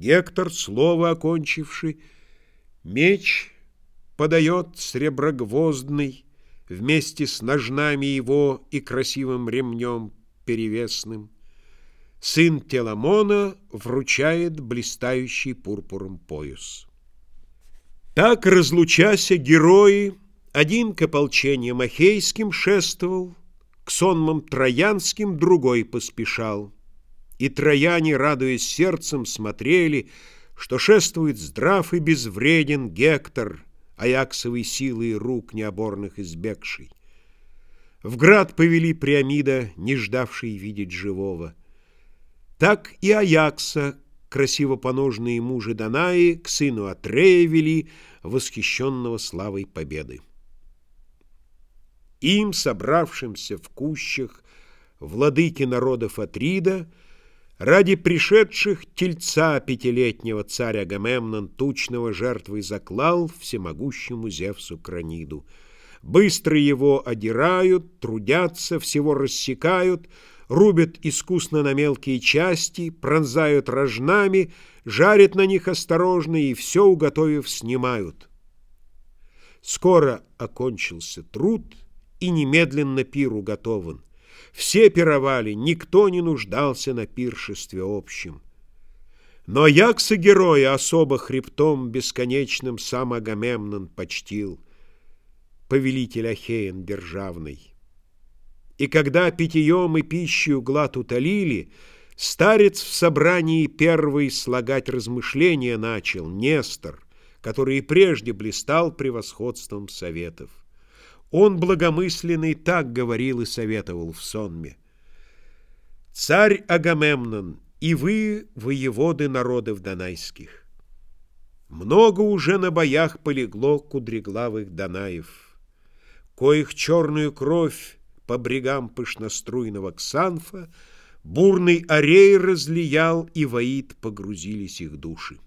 Гектор, слово окончивший, меч подает среброгвоздный вместе с ножнами его и красивым ремнем перевесным. Сын Теламона вручает блистающий пурпуром пояс. Так, разлучася, герои, один к ополчениям Ахейским шествовал, к сонмам Троянским другой поспешал. И трояне, радуясь сердцем, смотрели, что шествует здрав и безвреден Гектор, Аяксовой силой рук необорных избегший. В град повели Приамида, не ждавший видеть живого. Так и Аякса, красиво поножные мужи Данаи, к сыну Атрея вели, восхищенного славой победы. Им, собравшимся в кущах, владыки народов Атрида, ради пришедших тельца пятилетнего царя Агамемнон тучного жертвой заклал всемогущему Зевсу Краниду. Быстро его одирают, трудятся, всего рассекают — рубят искусно на мелкие части, пронзают рожнами, жарят на них осторожно и все, уготовив, снимают. Скоро окончился труд, и немедленно пиру готован. Все пировали, никто не нуждался на пиршестве общем. Но Якса героя особо хребтом бесконечным сам Агамемнон почтил, повелитель Ахеен державный. И когда питьем и пищу глад утолили, Старец в собрании первый слагать размышления начал, Нестор, который и прежде блистал превосходством советов. Он благомысленный так говорил и советовал в сонме. «Царь Агамемнон, и вы, воеводы народов донайских, много уже на боях полегло кудреглавых донаев, коих черную кровь по брегам пышноструйного Ксанфа бурный орей разлиял, и воит погрузились их души.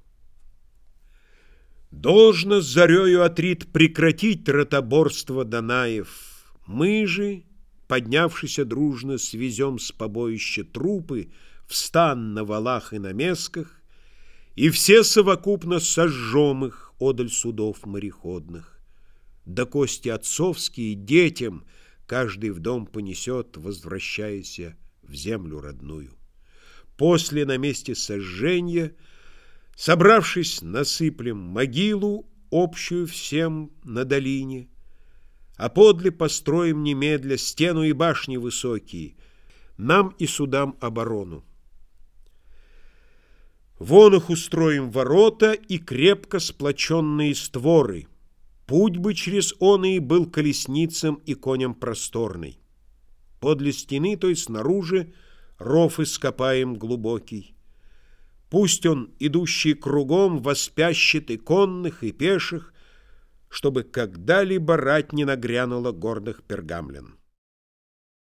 Должно с зарею Атрит прекратить ротоборство Данаев. Мы же, поднявшися дружно, свезем с побоища трупы в стан на валах и на месках, и все совокупно сожжем их одаль судов мореходных. Да кости отцовские детям — каждый в дом понесет, возвращаясь в землю родную. После на месте сожжения, собравшись, насыплем могилу, общую всем на долине, а подле построим немедля стену и башни высокие, нам и судам оборону. Вон их устроим ворота и крепко сплоченные створы — Путь бы через он и был колесницам и коням просторный. Подле стены той снаружи ров ископаем глубокий. Пусть он, идущий кругом, воспящет и конных, и пеших, чтобы когда-либо рать не нагрянула гордых пергамлен.